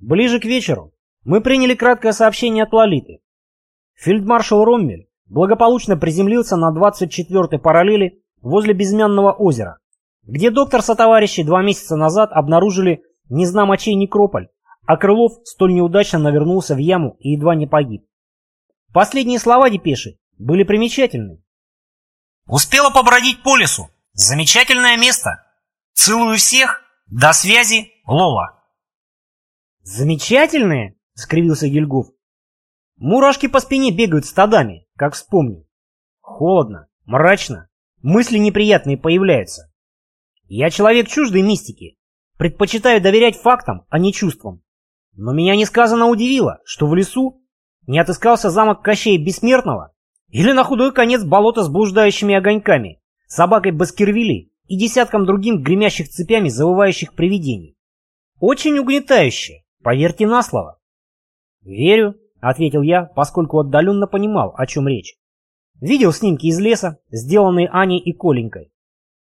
Ближе к вечеру мы приняли краткое сообщение от Лолиты. Фельдмаршал Роммель благополучно приземлился на 24-й параллели возле Безымянного озера, где доктор со товарищи два месяца назад обнаружили незнамо чей некрополь, а Крылов столь неудачно навернулся в яму и едва не погиб. Последние слова депеши были примечательны. «Успела побродить по лесу. Замечательное место. Целую всех. До связи, Лола». «Замечательные?» — скривился Гильгоф. «Мурашки по спине бегают стадами, как вспомню. Холодно, мрачно, мысли неприятные появляются. Я человек чуждой мистики, предпочитаю доверять фактам, а не чувствам. Но меня несказанно удивило, что в лесу не отыскался замок Кощея Бессмертного или на худой конец болото с блуждающими огоньками, собакой Баскервилей и десятком другим гремящих цепями завывающих привидений. Очень угнетающе, поверьте на слово. «Верю», — ответил я, поскольку отдаленно понимал, о чем речь. Видел снимки из леса, сделанные Аней и Коленькой.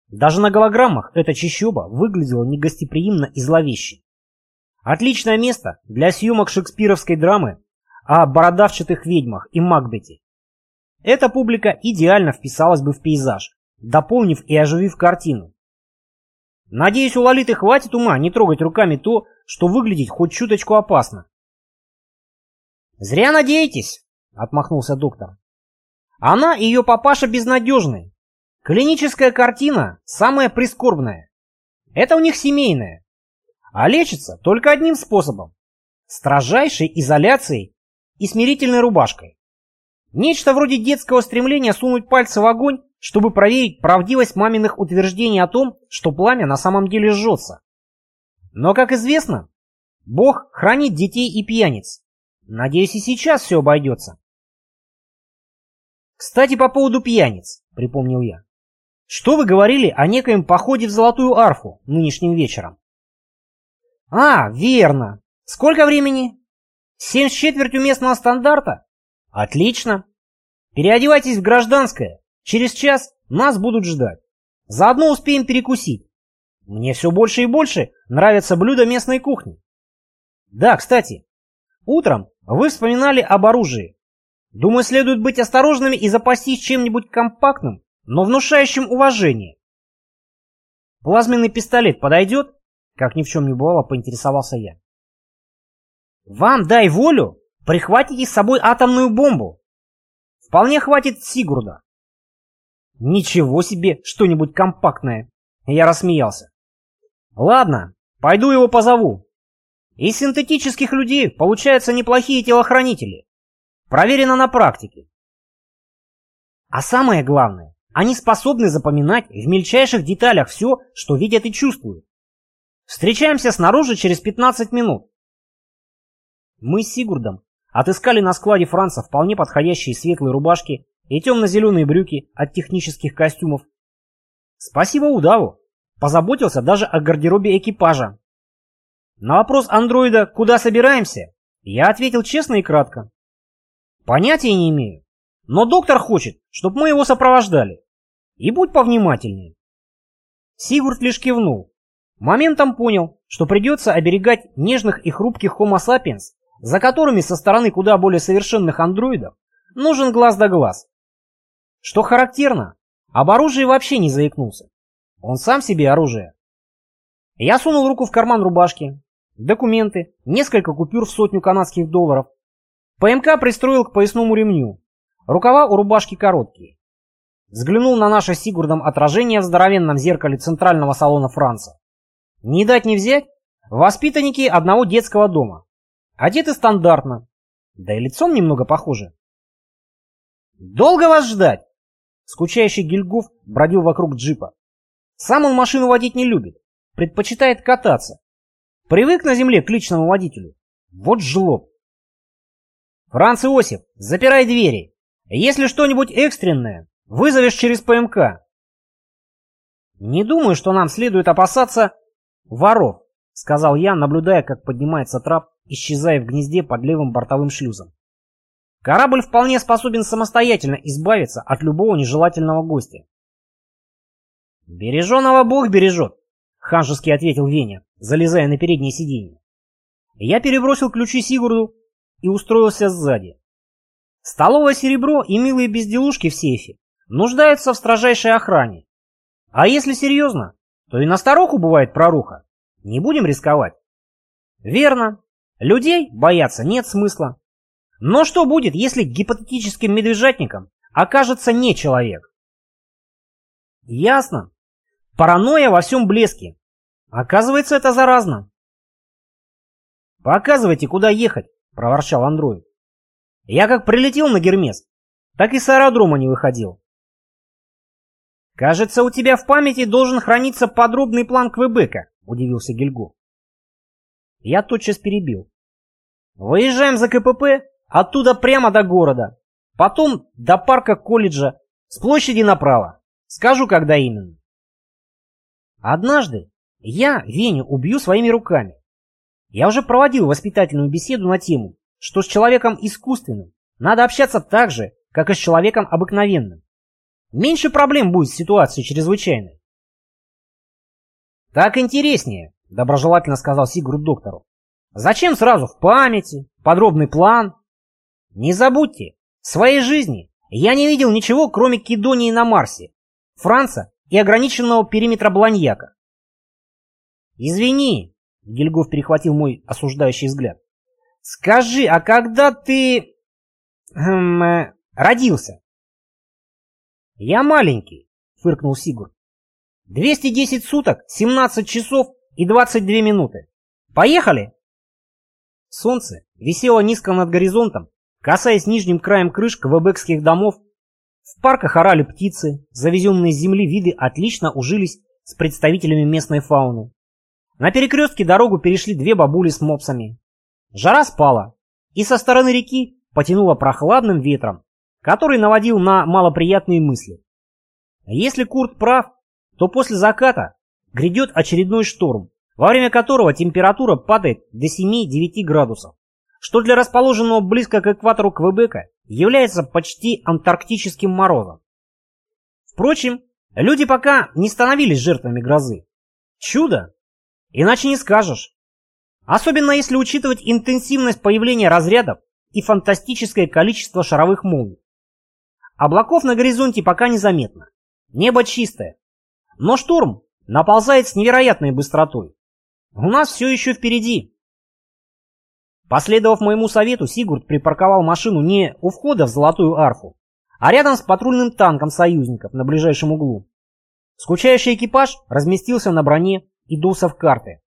Даже на голограммах эта чащоба выглядела негостеприимно и зловеще. Отличное место для съемок шекспировской драмы о бородавчатых ведьмах и Макбете. Эта публика идеально вписалась бы в пейзаж, дополнив и оживив картину. Надеюсь, у Лолиты хватит ума не трогать руками то, что выглядит хоть чуточку опасно. «Зря надеетесь», — отмахнулся доктор. «Она и ее папаша безнадежны. Клиническая картина самая прискорбная. Это у них семейная а лечится только одним способом – строжайшей изоляцией и смирительной рубашкой. Нечто вроде детского стремления сунуть пальцы в огонь, чтобы проверить правдивость маминых утверждений о том, что пламя на самом деле жжется. Но, как известно, Бог хранит детей и пьяниц. Надеюсь, и сейчас все обойдется. Кстати, по поводу пьяниц, припомнил я. Что вы говорили о некоем походе в Золотую Арфу нынешним вечером? А, верно. Сколько времени? Семь с четвертью местного стандарта? Отлично. Переодевайтесь в гражданское. Через час нас будут ждать. Заодно успеем перекусить. Мне все больше и больше нравятся блюда местной кухни. Да, кстати, утром вы вспоминали об оружии. Думаю, следует быть осторожными и запастись чем-нибудь компактным, но внушающим уважение. Плазменный пистолет подойдет? Как ни в чем не бывало, поинтересовался я. Вам дай волю, прихватите с собой атомную бомбу. Вполне хватит Сигурда. Ничего себе, что-нибудь компактное. Я рассмеялся. Ладно, пойду его позову. Из синтетических людей получаются неплохие телохранители. Проверено на практике. А самое главное, они способны запоминать в мельчайших деталях все, что видят и чувствуют. Встречаемся снаружи через 15 минут. Мы с Сигурдом отыскали на складе Франца вполне подходящие светлые рубашки и темно-зеленые брюки от технических костюмов. Спасибо удаву. Позаботился даже о гардеробе экипажа. На вопрос андроида «Куда собираемся?» я ответил честно и кратко. Понятия не имею, но доктор хочет, чтобы мы его сопровождали. И будь повнимательнее. Сигурд лишь кивнул, Моментом понял, что придется оберегать нежных и хрупких Homo sapiens, за которыми со стороны куда более совершенных андроидов нужен глаз да глаз. Что характерно, об оружии вообще не заикнулся. Он сам себе оружие. Я сунул руку в карман рубашки, документы, несколько купюр в сотню канадских долларов. ПМК пристроил к поясному ремню. Рукава у рубашки короткие. Взглянул на наше Сигурдом отражение в здоровенном зеркале центрального салона Франца. Не дать не взять воспитанники одного детского дома. Одеты стандартно, да и лицом немного похоже. «Долго вас ждать?» Скучающий Гильгоф бродил вокруг джипа. Сам он машину водить не любит, предпочитает кататься. Привык на земле к личному водителю. Вот жлоб. «Франц Иосиф, запирай двери. Если что-нибудь экстренное, вызовешь через ПМК». Не думаю, что нам следует опасаться «Воров», — сказал я, наблюдая, как поднимается трап, исчезая в гнезде под левым бортовым шлюзом. Корабль вполне способен самостоятельно избавиться от любого нежелательного гостя. «Береженого Бог бережет», — ханжески ответил Веня, залезая на переднее сиденье. Я перебросил ключи Сигурду и устроился сзади. Столовое серебро и милые безделушки в сейфе нуждаются в строжайшей охране. А если серьезно, то и на старуху бывает проруха. Не будем рисковать. Верно. Людей бояться нет смысла. Но что будет, если гипотетическим медвежатником окажется не человек? Ясно. Паранойя во всем блеске. Оказывается, это заразно. «Показывайте, куда ехать», — проворчал андроид. «Я как прилетел на Гермес, так и с аэродрома не выходил». «Кажется, у тебя в памяти должен храниться подробный план Квебека», — удивился Гильго. Я тотчас перебил. «Выезжаем за КПП, оттуда прямо до города, потом до парка колледжа, с площади направо. Скажу, когда именно». Однажды я Веню убью своими руками. Я уже проводил воспитательную беседу на тему, что с человеком искусственным надо общаться так же, как и с человеком обыкновенным. Меньше проблем будет в ситуации чрезвычайной. «Так интереснее», — доброжелательно сказал Сигурд доктору. «Зачем сразу в памяти, подробный план? Не забудьте, в своей жизни я не видел ничего, кроме Кедонии на Марсе, Франца и ограниченного периметра Бланьяка. «Извини», — Гильгоф перехватил мой осуждающий взгляд. «Скажи, а когда ты... Эм, э, родился?» «Я маленький», — фыркнул Сигурд. «210 суток, 17 часов и 22 минуты. Поехали!» Солнце висело низко над горизонтом, касаясь нижним краем крыш квебекских домов в парках орали птицы, завезенные с земли виды отлично ужились с представителями местной фауны. На перекрестке дорогу перешли две бабули с мопсами. Жара спала, и со стороны реки потянуло прохладным ветром, который наводил на малоприятные мысли. Если Курт прав, то после заката грядет очередной шторм, во время которого температура падает до 7-9 градусов, что для расположенного близко к экватору Квебека является почти антарктическим морозом. Впрочем, люди пока не становились жертвами грозы. Чудо? Иначе не скажешь. Особенно если учитывать интенсивность появления разрядов и фантастическое количество шаровых молний. Облаков на горизонте пока незаметно. Небо чистое. Но шторм наползает с невероятной быстротой. У нас все еще впереди. Последовав моему совету, Сигурд припарковал машину не у входа в Золотую Арфу, а рядом с патрульным танком союзников на ближайшем углу. Скучающий экипаж разместился на броне и дулся в карты.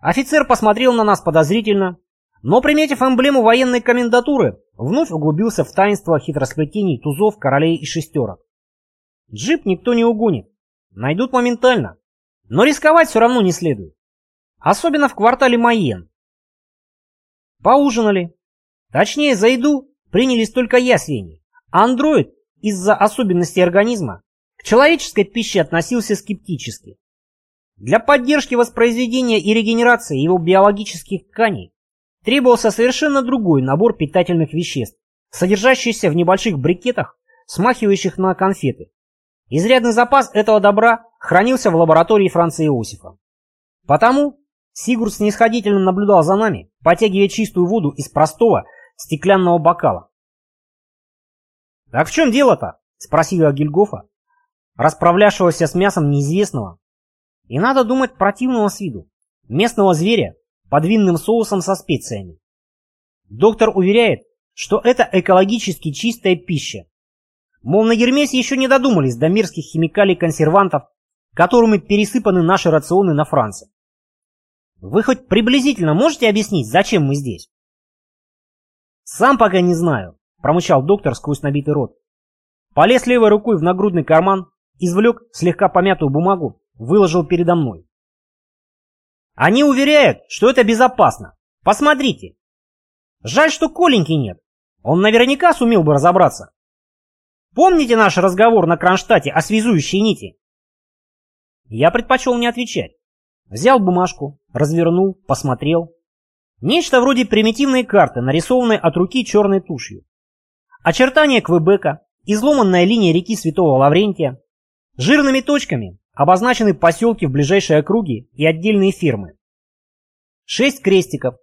Офицер посмотрел на нас подозрительно, но, приметив эмблему военной комендатуры, вновь углубился в таинство хитросплетений тузов, королей и шестерок. Джип никто не угонит, найдут моментально, но рисковать все равно не следует. Особенно в квартале Майен, Поужинали. Точнее, за еду принялись только я с Веней. А андроид из-за особенностей организма к человеческой пище относился скептически. Для поддержки воспроизведения и регенерации его биологических тканей требовался совершенно другой набор питательных веществ, содержащийся в небольших брикетах, смахивающих на конфеты. Изрядный запас этого добра хранился в лаборатории Франца Иосифа. Потому Сигурд снисходительно наблюдал за нами, потягивая чистую воду из простого стеклянного бокала. «Так в чем дело-то?» — спросил я Гильгофа, расправлявшегося с мясом неизвестного. И надо думать противного с виду, местного зверя под винным соусом со специями. Доктор уверяет, что это экологически чистая пища. Мол, на Гермесе еще не додумались до мирских химикалий-консервантов, которыми пересыпаны наши рационы на Франции. Вы хоть приблизительно можете объяснить, зачем мы здесь? Сам пока не знаю, промычал доктор сквозь набитый рот. Полез левой рукой в нагрудный карман, извлек слегка помятую бумагу, выложил передо мной. Они уверяют, что это безопасно. Посмотрите. Жаль, что Коленьки нет. Он наверняка сумел бы разобраться. Помните наш разговор на Кронштадте о связующей нити? Я предпочел не отвечать. Взял бумажку, развернул, посмотрел. Нечто вроде примитивной карты, нарисованной от руки черной тушью. Очертания Квебека, изломанная линия реки Святого Лаврентия. Жирными точками обозначены поселки в ближайшей округе и отдельные фирмы. Шесть крестиков,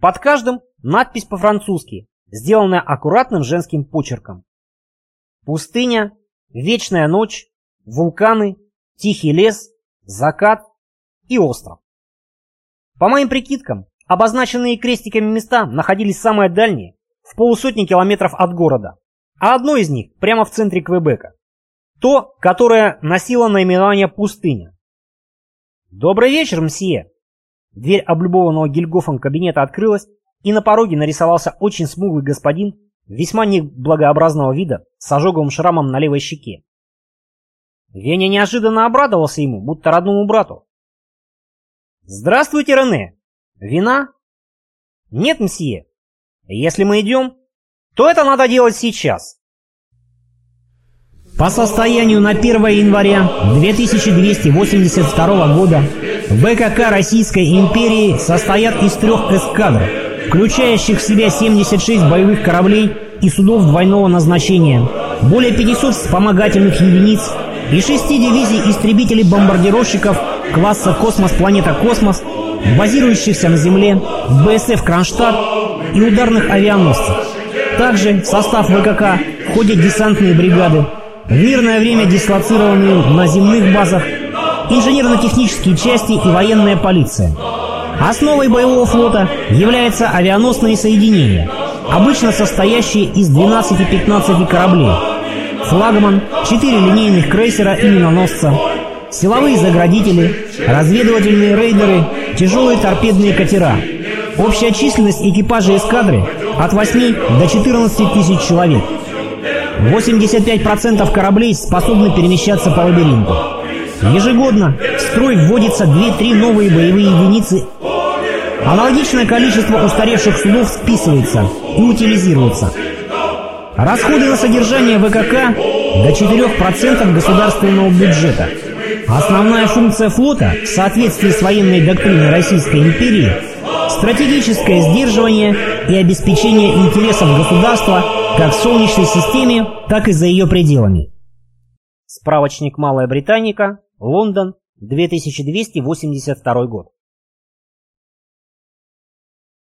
Под каждым надпись по-французски, сделанная аккуратным женским почерком. Пустыня, вечная ночь, вулканы, тихий лес, закат и остров. По моим прикидкам, обозначенные крестиками места находились самые дальние, в полусотни километров от города, а одно из них прямо в центре Квебека. То, которое носило наименование «пустыня». «Добрый вечер, мсье!» Дверь облюбованного Гильгофом кабинета открылась, и на пороге нарисовался очень смуглый господин, весьма неблагообразного вида, с ожоговым шрамом на левой щеке. Веня неожиданно обрадовался ему, будто родному брату. «Здравствуйте, Рене! Вина?» «Нет, мсье. Если мы идем, то это надо делать сейчас». По состоянию на 1 января 2282 года ВКК Российской империи состоят из трех эскадр, включающих в себя 76 боевых кораблей и судов двойного назначения, более 500 вспомогательных единиц и 6 дивизий истребителей-бомбардировщиков класса «Космос-Планета-Космос», базирующихся на Земле, БСФ «Кронштадт» и ударных авианосцев. Также в состав ВКК входят десантные бригады, в мирное время дислоцированные на земных базах, инженерно-технические части и военная полиция. Основой боевого флота являются авианосные соединения, обычно состоящие из 12-15 кораблей. Флагман, 4 линейных крейсера и миноносца, силовые заградители, разведывательные рейдеры, тяжелые торпедные катера. Общая численность экипажа эскадры от 8 до 14 тысяч человек. 85% кораблей способны перемещаться по лабиринту. Ежегодно в строй вводится 2-3 новые боевые единицы. Аналогичное количество устаревших судов списывается и утилизируется. Расходы на содержание ВКК до 4% государственного бюджета. Основная функция флота в соответствии с военной доктриной Российской империи – стратегическое сдерживание и обеспечение интересов государства как в Солнечной системе, так и за ее пределами. Справочник «Малая Британика», Лондон, 2282 год.